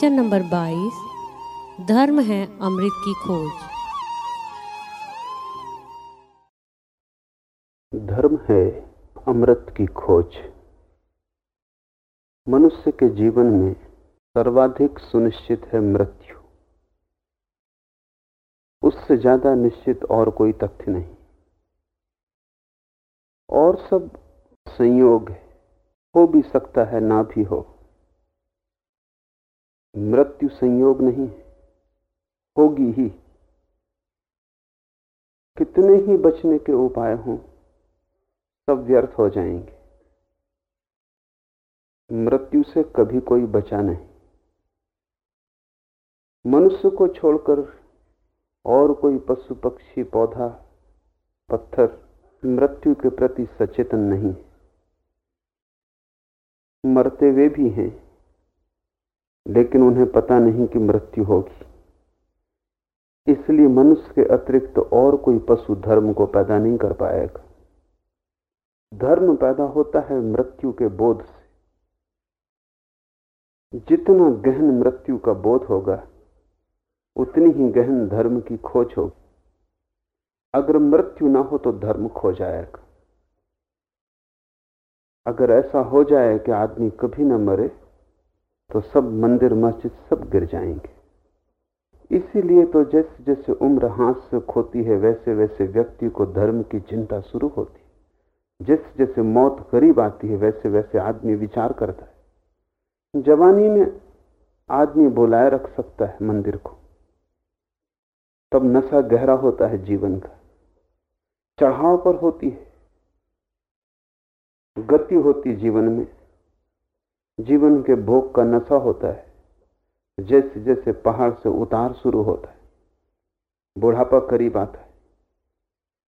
प्रवचन नंबर 22 धर्म है अमृत की खोज। धर्म है अमृत की खोज। मनुष्य के जीवन में सर्वाधिक सुनिश्चित है मृत्यु। उससे ज़्यादा निश्चित और कोई तथ्य नहीं। और सब संयोग है, हो भी सकता है, ना भी हो। मृत्यु संयोग नहीं होगी ही। कितने ही बचने के उपाय हों, सब व्यर्थ हो जाएँगे। मृत्यु से कभी कोई बचा नहीं। मनुष्य को छोड़कर और कोई पशु, पक्षी, पौधा, पत्थर मृत्यु के प्रति सचेतन नहीं मरते वे भी हैं लेकिन उन्हें पता नहीं कि मृत्यु होगी। इसलिए मनुष्य के अतिरिक्त तो और कोई पशु धर्म को पैदा नहीं कर पाएगा। धर्म पैदा होता है मृत्यु के बोध से। जितना गहन मृत्यु का बोध होगा, उतनी ही गहन धर्म की खोज होगी। अगर मृत्यु ना हो तो धर्म खो जाएगा। अगर ऐसा हो जाए कि आदमी कभी ना मरे तो सब मंदिर मस्जिद सब गिर जाएँगे। इसीलिए तो जैसे जैसे उम्र हाथ से खोती है, वैसे वैसे व्यक्ति को धर्म की चिंता शुरू होती जैसे जैसे मौत करीब आती है, वैसे वैसे आदमी विचार करता है। जवानी में आदमी बुलाए रख सकता है मंदिर को। तब नशा गहरा होता है जीवन का। चढ़ाव पर होती है। गति होती जीवन में। जीवन के भोग का नशा होता है। जैसे जैसे पहाड़ से उतार शुरू होता है। बुढ़ापा करीब आता है।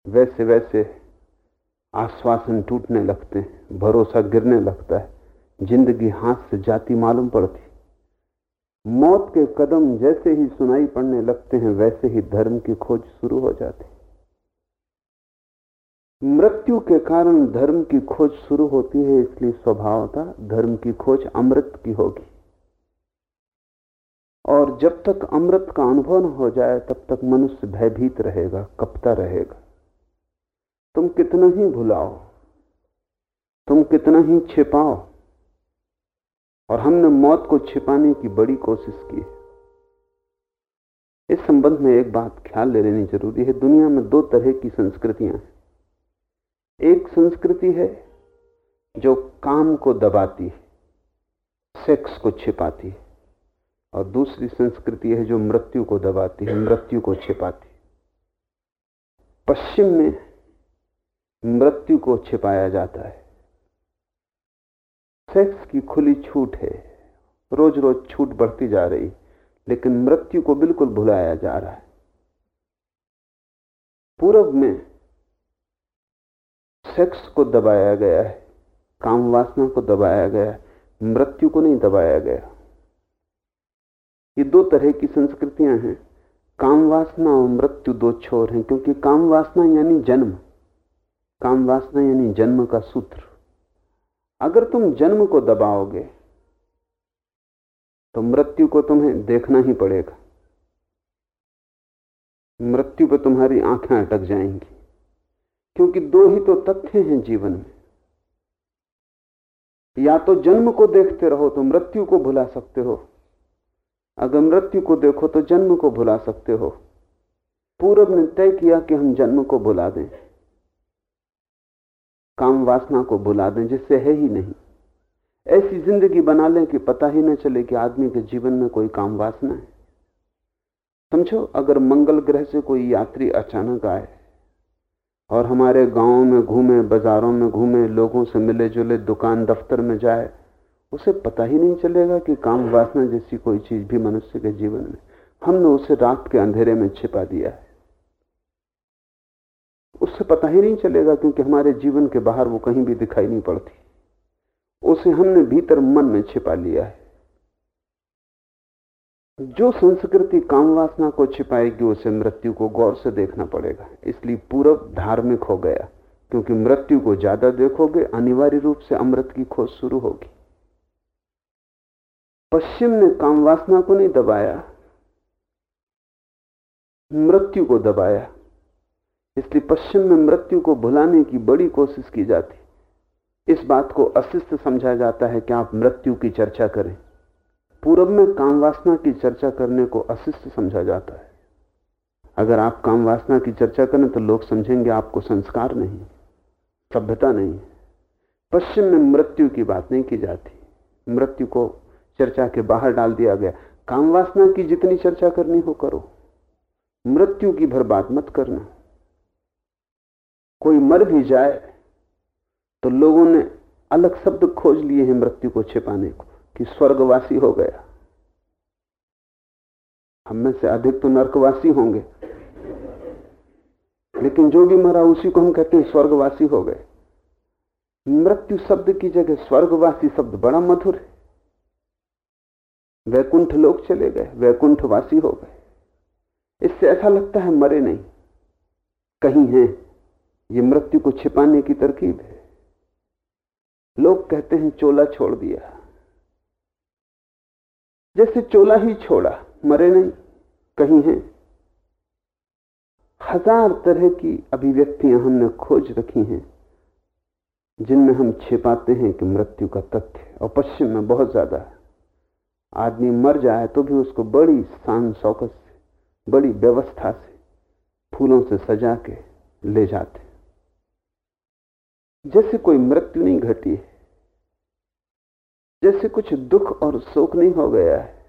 वैसे वैसे आश्वासन टूटने लगते हैं, भरोसा गिरने लगता है, ज़िंदगी हाथ से जाती मालूम पड़ती मौत के कदम जैसे ही सुनाई पड़ने लगते हैं, वैसे ही धर्म की खोज शुरू हो जाती मृत्यु के कारण धर्म की खोज शुरू होती है, इसलिए स्वभावता धर्म की खोज अमृत की होगी। और जब तक अमृत का अनुभव न हो जाए, तब तक मनुष्य भयभीत रहेगा, कपता रहेगा। तुम कितना ही भुलाओ, तुम कितना ही छिपाओ, और हमने मौत को छिपाने की बड़ी कोशिश की है। इस संबंध में एक बात ख्याल ले लेनी ज़रूरी है। दुनिया में दो तरह की संस्कृतियाँ हैं। एक संस्कृति है जो काम को दबाती है सेक्स को छिपाती है, और दूसरी संस्कृति है जो मृत्यु को दबाती है, मृत्यु को छिपाती पश्चिम में मृत्यु को छिपाया जाता है। सेक्स की खुली छूट है रोज रोज छूट बढ़ती जा रही, लेकिन मृत्यु को बिल्कुल भुलाया जा रहा है। पूर्व में सेक्स को दबाया गया है, काम वासना को दबाया गया है, मृत्यु को नहीं दबाया गया ये दो तरह की संस्कृतियाँ हैं। काम वासना और मृत्यु दो छोर हैं, क्योंकि काम वासना यानी जन्म। काम वासना यानी जन्म का सूत्र। अगर तुम जन्म को दबाओगे तो मृत्यु को तुम्हें देखना ही पड़ेगा। मृत्यु पर तुम्हारी आँखें अटक जाएँगी। क्योंकि दो ही तो तथ्य हैं जीवन में। या तो जन्म को देखते रहो तो मृत्यु को भुला सकते हो। अगर मृत्यु को देखो तो जन्म को भुला सकते हो। पूर्व ने तय किया कि हम जन्म को भुला दें। काम वासना को भुला दें, जिससे है ही नहीं। ऐसी ज़िंदगी बना लें कि पता ही न चले कि आदमी के जीवन में कोई काम वासना है। समझो, अगर मंगल ग्रह से कोई यात्री अचानक आए और हमारे गाँवों में घूमे, बाजारों में घूमे, लोगों से मिले जुले, दुकान दफ्तर में जाए, उसे पता ही नहीं चलेगा कि काम वासना जैसी कोई चीज़ भी मनुष्य के जीवन में। हमने उसे रात के अंधेरे में छिपा दिया है। उससे पता ही नहीं चलेगा क्योंकि हमारे जीवन के बाहर वो कहीं भी दिखाई नहीं पड़ती। उसे हमने भीतर मन में छिपा लिया है। जो संस्कृति काम वासना को छिपाएगी, उसे मृत्यु को गौर से देखना पड़ेगा। इसलिए पूर्व धार्मिक हो गया, क्योंकि मृत्यु को ज़्यादा देखोगे, अनिवार्य रूप से अमृत की खोज शुरू होगी। पश्चिम ने काम वासना को नहीं दबाया, मृत्यु को दबाया। इसलिए पश्चिम में मृत्यु को भुलाने की बड़ी कोशिश की जाती। इस बात को अशिष्ट समझा जाता है कि आप मृत्यु की चर्चा करें। पूरब में काम वासना की चर्चा करने को अशिष्ट समझा जाता है। अगर आप काम वासना की चर्चा करें तो लोग समझेंगे आपको संस्कार नहीं, सभ्यता नहीं पश्चिम में मृत्यु की बात नहीं की जाती। मृत्यु को चर्चा के बाहर डाल दिया गया। काम वासना की जितनी चर्चा करनी हो करो। मृत्यु की भर बात मत करना। कोई मर भी जाए तो लोगों ने अलग शब्द खोज लिए हैं मृत्यु को छिपाने को। कि स्वर्गवासी हो गया। हम में से अधिक तो नरकवासी होंगे। लेकिन जो भी मरा उसी को हम कहते हैं स्वर्गवासी हो गए। मृत्यु शब्द की जगह स्वर्गवासी शब्द बड़ा मधुर है। वैकुंठ लोग चले गए, वैकुंठवासी हो गए। इससे ऐसा लगता है मरे नहीं। कहीं हैं, ये मृत्यु को छिपाने की तरकीब है। लोग कहते हैं चोला छोड़ दिया। जैसे चोला ही छोड़ा, मरे नहीं, कहीं हैं। हज़ार तरह की अभिव्यक्तियाँ हमने खोज रखी हैं, जिनमें हम छिपाते हैं कि मृत्यु का तथ्य और पश्चिम में बहुत ज़्यादा है। आदमी मर जाए तो भी उसको बड़ी शान शौकत से, बड़ी व्यवस्था से फूलों से सजा के ले जाते जैसे कोई मृत्यु नहीं घटी है जैसे कुछ दुख और शोक नहीं हो गया है,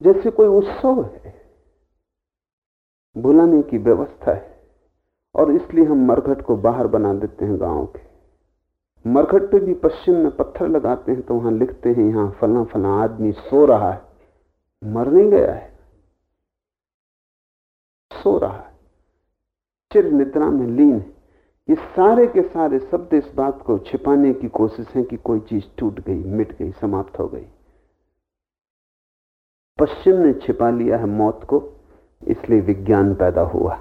जैसे कोई उत्सव है, बुलाने की व्यवस्था है, और इसलिए हम मरघट को बाहर बना देते हैं गाँव के। मरघट पे भी पश्चिम में पत्थर लगाते हैं तो वहाँ लिखते हैं, यहाँ फला फला आदमी सो रहा है। मर नहीं गया है। सो रहा है। चिर निद्रा में लीन है। ये सारे के सारे शब्द इस बात को छिपाने की कोशिश है कि कोई चीज़ टूट गई, मिट गई, समाप्त हो गई। पश्चिम ने छिपा लिया है मौत को, इसलिए विज्ञान पैदा हुआ।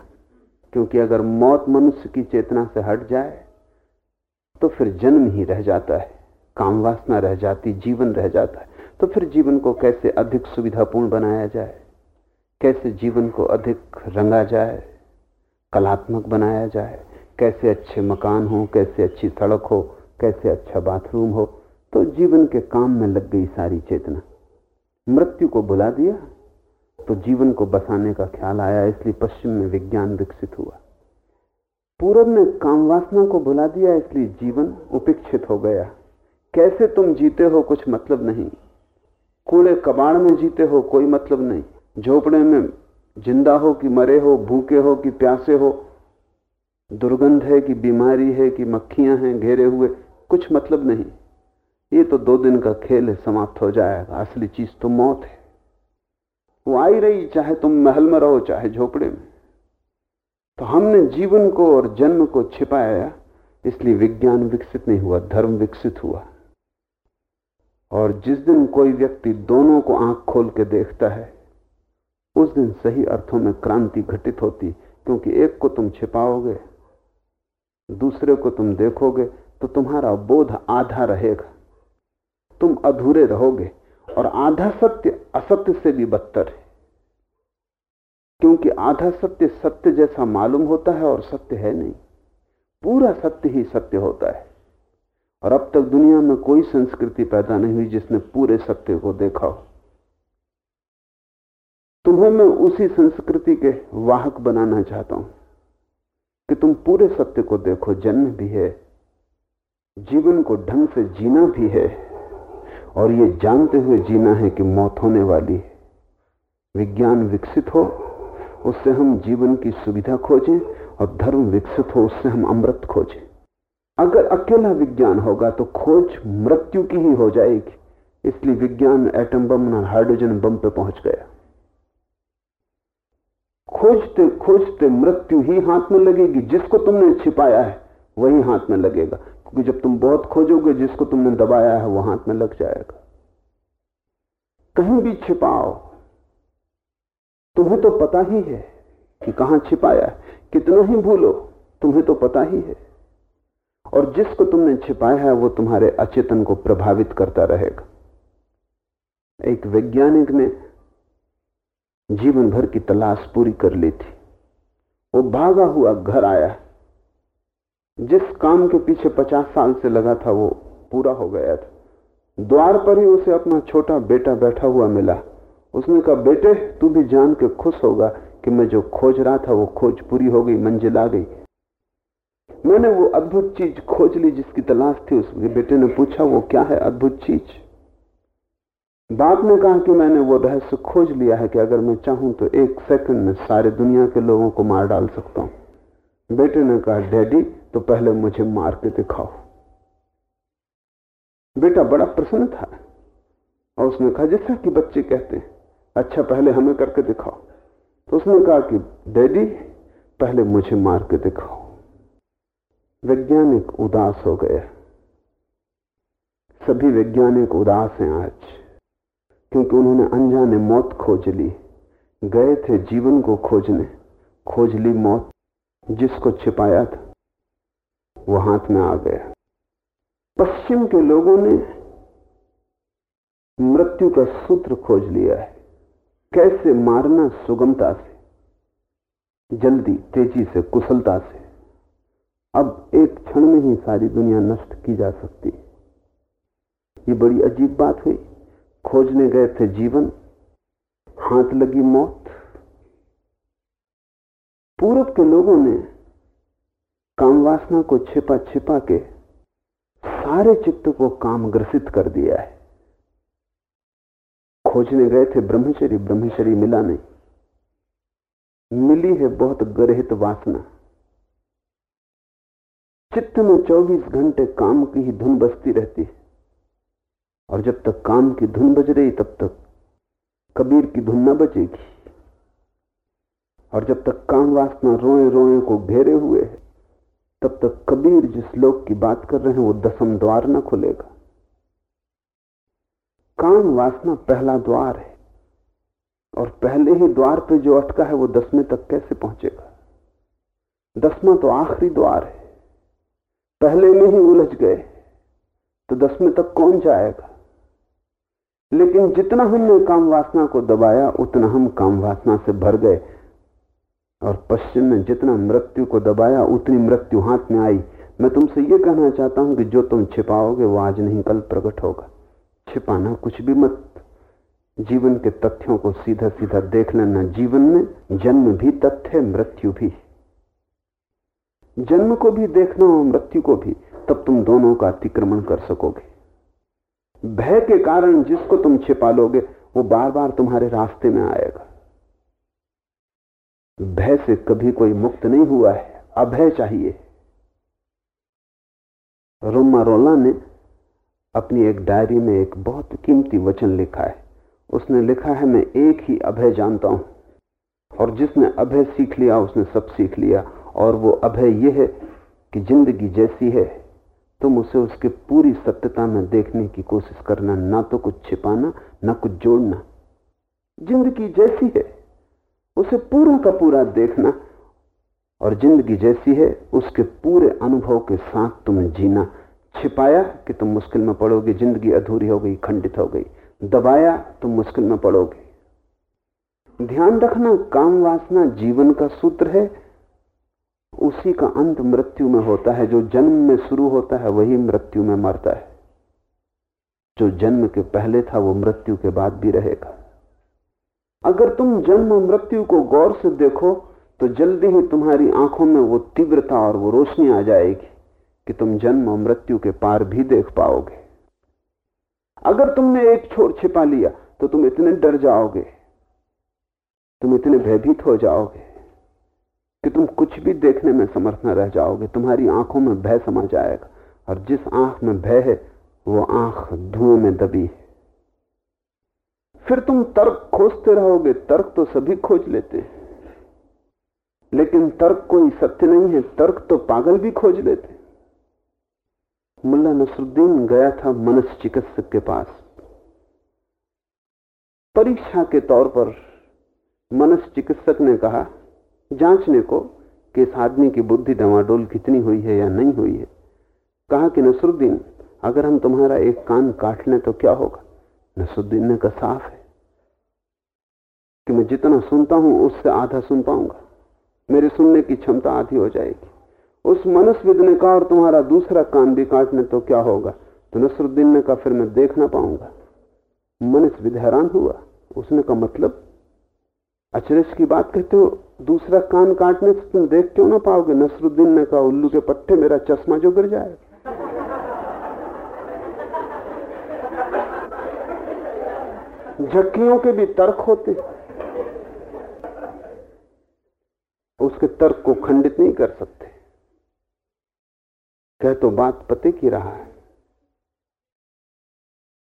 क्योंकि अगर मौत मनुष्य की चेतना से हट जाए तो फिर जन्म ही रह जाता है, काम वासना रह जाती, जीवन रह जाता है। तो फिर जीवन को कैसे अधिक सुविधापूर्ण बनाया जाए? कैसे जीवन को अधिक रंगा जाए? कलात्मक बनाया जाए? कैसे अच्छे मकान हो, कैसे अच्छी सड़क हो, कैसे अच्छा बाथरूम हो तो जीवन के काम में लग गई सारी चेतना। मृत्यु को बुला दिया तो जीवन को बसाने का ख्याल आया, इसलिए पश्चिम में विज्ञान विकसित हुआ। पूरब ने काम वासना को बुला दिया, इसलिए जीवन उपेक्षित हो गया। कैसे तुम जीते हो कुछ मतलब नहीं। कूड़े कबाड़ में जीते हो कोई मतलब नहीं। झोपड़े में ज़िंदा हो कि मरे हो, भूखे हो कि प्यासे हो दुर्गंध है कि बीमारी है कि मक्खियाँ हैं, घेरे हुए, कुछ मतलब नहीं। ये तो दो दिन का खेल है समाप्त हो जाएगा। असली चीज़ तो मौत है। वो आई रही, चाहे तुम महल में रहो, चाहे झोपड़े में। तो हमने जीवन को और जन्म को छिपाया, इसलिए विज्ञान विकसित नहीं हुआ, धर्म विकसित हुआ। और जिस दिन कोई व्यक्ति दोनों को आँख खोल के देखता है, उस दिन सही अर्थों में क्रांति घटित होती, क्योंकि एक को तुम छिपाओगे। दूसरे को तुम देखोगे तो तुम्हारा बोध आधा रहेगा। तुम अधूरे रहोगे और आधा सत्य असत्य से भी बदतर है। क्योंकि आधा सत्य सत्य जैसा मालूम होता है और सत्य है नहीं। पूरा सत्य ही सत्य होता है। और अब तक दुनिया में कोई संस्कृति पैदा नहीं हुई जिसने पूरे सत्य को देखा हो। तुम्हें मैं उसी संस्कृति के वाहक बनाना चाहता हूँ। कि तुम पूरे सत्य को देखो, जन्म भी है, जीवन को ढंग से जीना भी है, और ये जानते हुए जीना है कि मौत होने वाली है। विज्ञान विकसित हो, उससे हम जीवन की सुविधा खोजें, और धर्म विकसित हो, उससे हम अमृत खोजें। अगर अकेला विज्ञान होगा तो खोज मृत्यु की ही हो जाएगी। इसलिए विज्ञान एटम बम और हाइड्रोजन बम पे पहुँच गया। खोजते खोजते मृत्यु ही हाथ में लगेगी। जिसको तुमने छिपाया है, वही हाथ में लगेगा। क्योंकि जब तुम बहुत खोजोगे जिसको तुमने दबाया है, वो हाथ में लग जाएगा। कहीं भी छिपाओ, तुम्हें तो पता ही है कि कहाँ छिपाया है। कितना ही भूलो, तुम्हें तो पता ही है। और जिसको तुमने छिपाया है, वो तुम्हारे अचेतन को प्रभावित करता रहेगा। एक वैज्ञानिक ने जीवन भर की तलाश पूरी कर ली थी। वो भागा हुआ घर आया। जिस काम के पीछे पचास साल से लगा था, वो पूरा हो गया था। द्वार पर ही उसे अपना छोटा बेटा बैठा हुआ मिला। उसने कहा, बेटे, तू भी जान के खुश होगा कि मैं जो खोज रहा था, वो खोज पूरी हो गई, मंजिल आ गई। मैंने वो अद्भुत चीज़ खोज ली जिसकी तलाश थी उसके। बेटे ने पूछा, वो क्या है अद्भुत चीज़? बाप ने कहा कि मैंने वो रहस्य खोज लिया है कि अगर मैं चाहूँ तो एक सेकंड में सारे दुनिया के लोगों को मार डाल सकता हूँ। बेटे ने कहा, डैडी तो पहले मुझे मार के दिखाओ। बेटा बड़ा प्रसन्न था और उसने कहा, जैसा कि बच्चे कहते हैं अच्छा पहले हमें करके दिखाओ। तो उसने कहा कि, डैडी, पहले मुझे मार के दिखाओ। वैज्ञानिक उदास हो गया सभी वैज्ञानिक उदास हैं आज। क्योंकि उन्होंने अनजाने मौत खोज ली। गए थे जीवन को खोजने। खोज ली मौत, जिसको छिपाया था। वो हाथ में आ गया। पश्चिम के लोगों ने मृत्यु का सूत्र खोज लिया है। कैसे मारना सुगमता से, जल्दी तेज़ी से, कुशलता से। अब एक क्षण में ही सारी दुनिया नष्ट की जा सकती। है ये बड़ी अजीब बात हुई। खोजने गए थे जीवन, हाथ लगी मौत। पूरब के लोगों ने काम वासना को छिपा छिपा के सारे चित्त को काम ग्रसित कर दिया है। खोजने गए थे ब्रह्मचरी ब्रह्मचरी मिला नहीं। मिली है बहुत गरहित वासना। चित्त में 24 घंटे काम की ही धुन बजती रहती है। और जब तक काम की धुन बज रही, तब तक कबीर की धुन न बजेगी। और जब तक काम वासना रोए रोए को घेरे हुए है, तब तक कबीर जिस लोग की बात कर रहे हैं, वो दसम द्वार न खुलेगा। काम वासना पहला द्वार है, और पहले ही द्वार पे जो अटका है, वो दसवें तक कैसे पहुंचेगा? दसवां तो आखिरी द्वार है। पहले में ही उलझ गए तो दसवें तक कौन जाएगा? लेकिन जितना हमने काम वासना को दबाया, उतना हम काम वासना से भर गए। और पश्चिम में जितना मृत्यु को दबाया, उतनी मृत्यु हाथ में आई। मैं तुमसे यह कहना चाहता हूँ कि जो तुम छिपाओगे, वो आज नहीं, कल प्रकट होगा। छिपाना कुछ भी मत। जीवन के तथ्यों को सीधा सीधा देख लेना। जीवन में जन्म भी तथ्य मृत्यु भी। जन्म को भी देखना हो मृत्यु को भी, तब तुम दोनों का अतिक्रमण कर सकोगे। भय के कारण जिसको तुम छिपा लोगे वो बार बार तुम्हारे रास्ते में आएगा। भय से कभी कोई मुक्त नहीं हुआ है। अभय चाहिए। रोमा रोला ने अपनी एक डायरी में एक बहुत कीमती वचन लिखा है। उसने लिखा है, मैं एक ही अभय जानता हूँ। और जिसने अभय सीख लिया, उसने सब सीख लिया। और वो अभय यह है कि ज़िंदगी जैसी है। तुम उसे उसके पूरी सत्यता में देखने की कोशिश करना, ना तो कुछ छिपाना, ना कुछ जोड़ना। ज़िंदगी जैसी है, उसे पूरा का पूरा देखना, और ज़िंदगी जैसी है, उसके पूरे अनुभव के साथ तुम्हें जीना। छिपाया कि तुम मुश्किल में पड़ोगे, ज़िंदगी अधूरी हो गई, खंडित हो गई। दबाया, तुम मुश्किल में पड़ोगे। ध्यान रखना, काम वासना, जीवन का सूत्र है उसी का अंत मृत्यु में होता है। जो जन्म में शुरू होता है, वही मृत्यु में मरता है। जो जन्म के पहले था, वो मृत्यु के बाद भी रहेगा। अगर तुम जन्म मृत्यु को गौर से देखो तो जल्दी ही तुम्हारी आँखों में वो तीव्रता और वो रोशनी आ जाएगी कि तुम जन्म और मृत्यु के पार भी देख पाओगे। अगर तुमने एक छोर छिपा लिया तो तुम इतने डर जाओगे। तुम इतने भयभीत हो जाओगे। कि तुम कुछ भी देखने में समर्थ न रह जाओगे, तुम्हारी आँखों में भय समा जाएगा। और जिस आँख में भय है, वो आँख धुएँ में दबी है। फिर तुम तर्क खोजते रहोगे, तर्क तो सभी खोज लेते हैं। लेकिन तर्क कोई सत्य नहीं है, तर्क तो पागल भी खोज लेते मुल्ला नसरुद्दीन गया था मनस चिकित्सक के पास। परीक्षा के तौर पर मनस चिकित्सक ने कहा जांचने को कि इस आदमी की बुद्धि डवाडोल कितनी हुई है या नहीं हुई है। कहा कि नसरुद्दीन, अगर हम तुम्हारा एक कान काट लें तो क्या होगा? नसरुद्दीन ने कहा, साफ़ है। कि मैं जितना सुनता हूँ, उससे आधा सुन पाऊँगा। मेरे सुनने की क्षमता आधी हो जाएगी। उस मनुष्यविद ने कहा, और तुम्हारा दूसरा कान भी काटने तो क्या होगा? तो नसरुद्दीन ने कहा, फिर मैं देख ना पाऊँगा। मनुष्यविद हैरान हुआ। उसने का मतलब? अचरज की बात कहते हो, दूसरा कान काटने से तुम देख क्यों ना पाओगे? नसरुद्दीन ने कहा, उल्लू के पट्टे मेरा चश्मा जो गिर जाएगा झक्कियों के भी तर्क होते। उसके तर्क को खंडित नहीं कर सकते। कह तो बात पते की रहा है।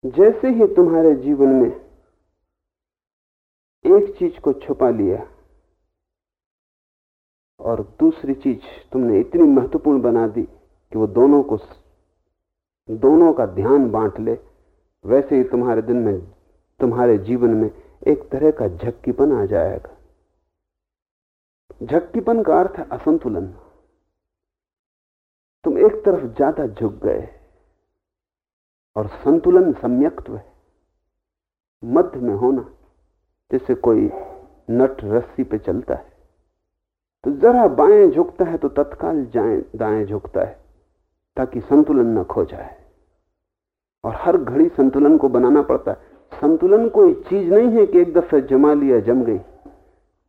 जैसे ही तुम्हारे जीवन में एक चीज़ को छुपा लिया और दूसरी चीज़ तुमने इतनी महत्वपूर्ण बना दी कि वो दोनों को दोनों का ध्यान बांट ले। वैसे ही तुम्हारे दिन में, तुम्हारे जीवन में एक तरह का झक्कीपन आ जाएगा। झक्कीपन का अर्थ है असंतुलन। तुम एक तरफ़ ज़्यादा झुक गए और संतुलन सम्यक्त्व है। मध्य में होना जैसे कोई नट रस्सी पे चलता है। तो जरा बाएँ झुकता है तो तत्काल जाए, दाएँ झुकता है, ताकि संतुलन न खो जाए। और हर घड़ी संतुलन को बनाना पड़ता है। संतुलन कोई चीज़ नहीं है कि एक दफे जमा लिया, जम गई।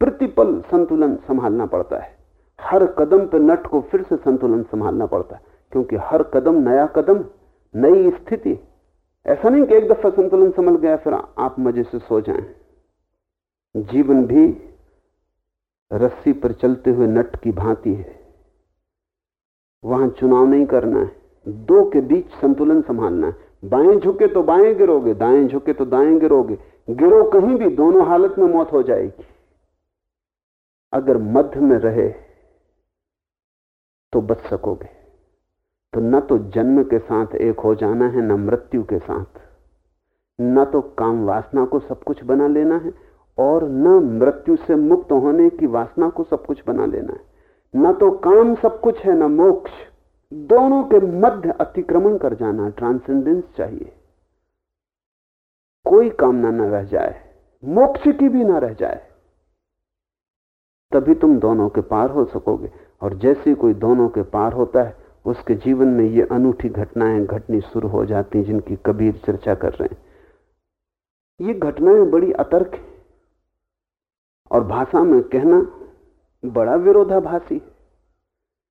प्रतिपल संतुलन संभालना पड़ता है। हर कदम पर नट को फिर से संतुलन संभालना पड़ता है, क्योंकि हर कदम नया कदम, नई स्थिति। ऐसा नहीं कि एक दफ़ा संतुलन संभल गया, फिर आप मज़े से सो जाएँ। जीवन भी रस्सी पर चलते हुए नट की भांति है। वहाँ चुनाव नहीं करना है। दो के बीच संतुलन संभालना है। बाएँ झुके तो बाएँ गिरोगे, दाएँ झुके तो दाएँ गिरोगे। गिरो कहीं भी, दोनों हालत में मौत हो जाएगी। अगर मध्य में रहे तो बच सकोगे। तो न तो जन्म के साथ एक हो जाना है, न मृत्यु के साथ। न तो काम वासना को सब कुछ बना लेना है। और न मृत्यु से मुक्त होने की वासना को सब कुछ बना लेना है। न तो काम सब कुछ है, न मोक्ष। दोनों के मध्य अतिक्रमण कर जाना ट्रांसेंडेंस चाहिए। कोई कामना न रह जाए। मोक्ष की भी ना रह जाए। तभी तुम दोनों के पार हो सकोगे। और जैसे कोई दोनों के पार होता है, उसके जीवन में ये अनूठी घटनाएँ, घटनी शुरू हो जाती जिनकी कबीर चर्चा कर रहे हैं। ये घटनाएँ बड़ी अतर्क है। और भाषा में कहना बड़ा विरोधाभासी है।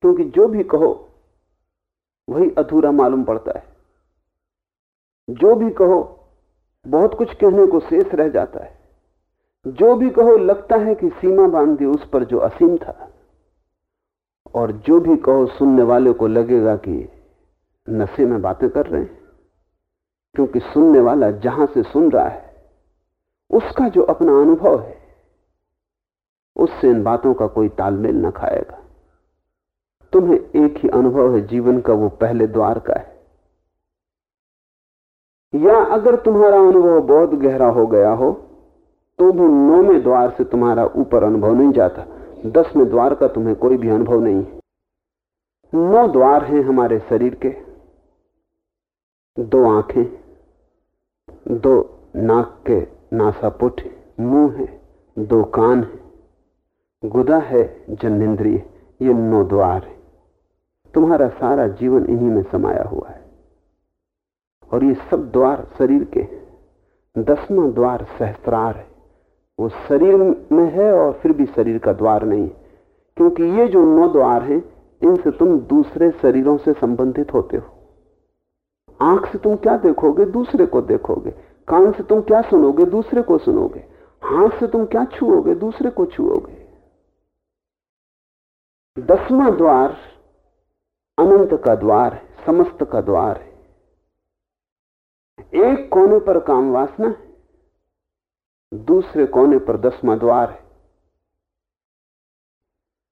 क्योंकि जो भी कहो, वही अधूरा मालूम पड़ता है। जो भी कहो, बहुत कुछ कहने को शेष रह जाता है। जो भी कहो, लगता है कि सीमा बाँध दी उस पर जो असीम था। और जो भी कहो, सुनने वाले को लगेगा कि नशे में बातें कर रहे हैं। क्योंकि सुनने वाला जहाँ से सुन रहा है, उसका जो अपना अनुभव है उससे इन बातों का कोई तालमेल न खाएगा। तुम्हें एक ही अनुभव है, जीवन का वो पहले द्वार का है। या अगर तुम्हारा अनुभव बहुत गहरा हो गया हो तो भी नौवें द्वार से तुम्हारा ऊपर अनुभव नहीं जाता। दसवें द्वार का तुम्हें कोई भी अनुभव नहीं है। नौ द्वार हैं हमारे शरीर के। दो आँखें, दो नाक के नासापुट मुँह है, दो कान है। गुदा है जन्नेन्द्रिय ये नौ द्वार है। तुम्हारा सारा जीवन इन्हीं में समाया हुआ है। और ये सब द्वार शरीर के दसवां द्वार सहस्त्रार है। वो शरीर में है और फिर भी शरीर का द्वार नहीं क्योंकि ये जो नौ द्वार हैं, इनसे तुम दूसरे शरीरों से संबंधित होते हो। आँख से तुम क्या देखोगे, दूसरे को देखोगे। कान से तुम क्या सुनोगे, दूसरे को सुनोगे। हाथ से तुम क्या छुओगे, दूसरे को छुओगे। दसवां द्वार अनंत का द्वार है, समस्त का द्वार है। एक कोने पर काम वासना है, दूसरे कोने पर दसवां द्वार है।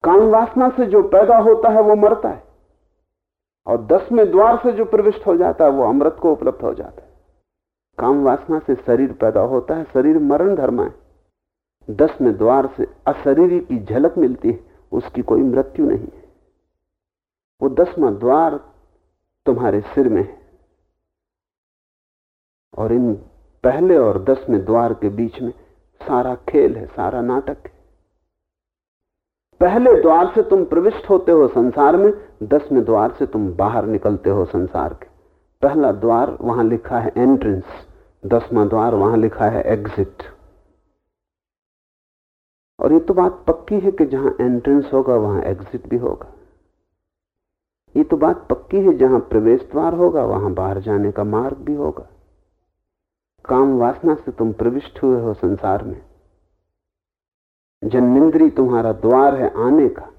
काम वासना से जो पैदा होता है, वो मरता है। और दसवें द्वार से जो प्रविष्ट हो जाता है, वो अमृत को उपलब्ध हो जाता है। काम वासना से शरीर पैदा होता है, शरीर मरण धर्म है। दसवें द्वार से अशरीरी की झलक मिलती है। उसकी कोई मृत्यु नहीं है। वो दसवा द्वार तुम्हारे सिर में है। और इन पहले और दसवें द्वार के बीच में सारा खेल है, सारा नाटक है। पहले द्वार से तुम प्रविष्ट होते हो संसार में, दसवें द्वार से तुम बाहर निकलते हो संसार के। पहला द्वार वहाँ लिखा है एंट्रेंस दसवां द्वार वहाँ लिखा है एग्जिट और ये तो बात पक्की है कि जहाँ एंट्रेंस होगा, वहाँ एग्जिट भी होगा। ये तो बात पक्की है, जहाँ प्रवेश द्वार होगा, वहाँ बाहर जाने का मार्ग भी होगा। काम वासना से तुम प्रविष्ट हुए हो संसार में। जन्मिंद्री तुम्हारा द्वार है आने का।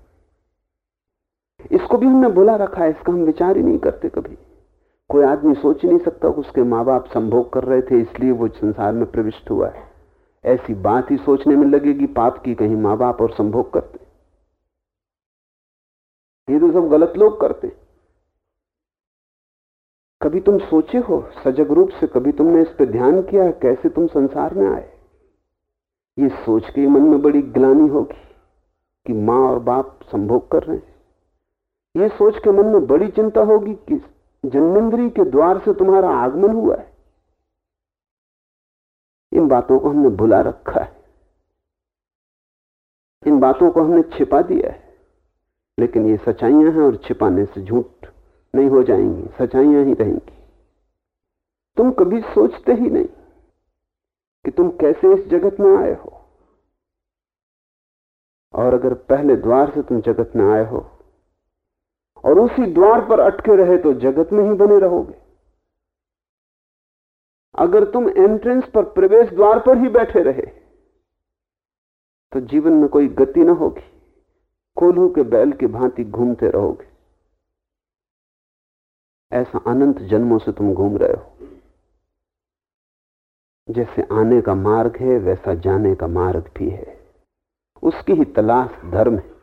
इसको भी हमने बुला रखा है, इसका हम विचार ही नहीं करते कभी। कोई आदमी सोच ही नहीं सकता कि उसके माँ बाप संभोग कर रहे थे, इसलिए वो संसार में प्रविष्ट हुआ है। ऐसी बात ही सोचने में लगेगी, पाप की कहीं माँ बाप और संभोग करते। ये तो सब गलत लोग करते। कभी तुम सोचे हो, सजग रूप से कभी तुमने इस पर ध्यान किया कैसे तुम संसार में आए? ये सोच के मन में बड़ी ग्लानी होगी कि माँ और बाप संभोग कर रहे हैं। ये सोच के मन में बड़ी चिंता होगी कि जन्मेंद्री के द्वार से तुम्हारा आगमन हुआ है। इन बातों को हमने भुला रखा है। इन बातों को हमने छिपा दिया है। लेकिन ये सच्चाइयाँ हैं और छिपाने से झूठ नहीं हो जाएँगी, सच्चाइयाँ ही रहेंगी। तुम कभी सोचते ही नहीं कि तुम कैसे इस जगत में आए हो। और अगर पहले द्वार से तुम जगत में आए हो और उसी द्वार पर अटके रहे तो जगत में ही बने रहोगे। अगर तुम एंट्रेंस पर प्रवेश द्वार पर ही बैठे रहे तो जीवन में कोई गति ना होगी। कोल्हू के बैल की भांति घूमते रहोगे। ऐसा अनंत जन्मों से तुम घूम रहे हो। जैसे आने का मार्ग है, वैसा जाने का मार्ग भी है। उसकी ही तलाश धर्म है।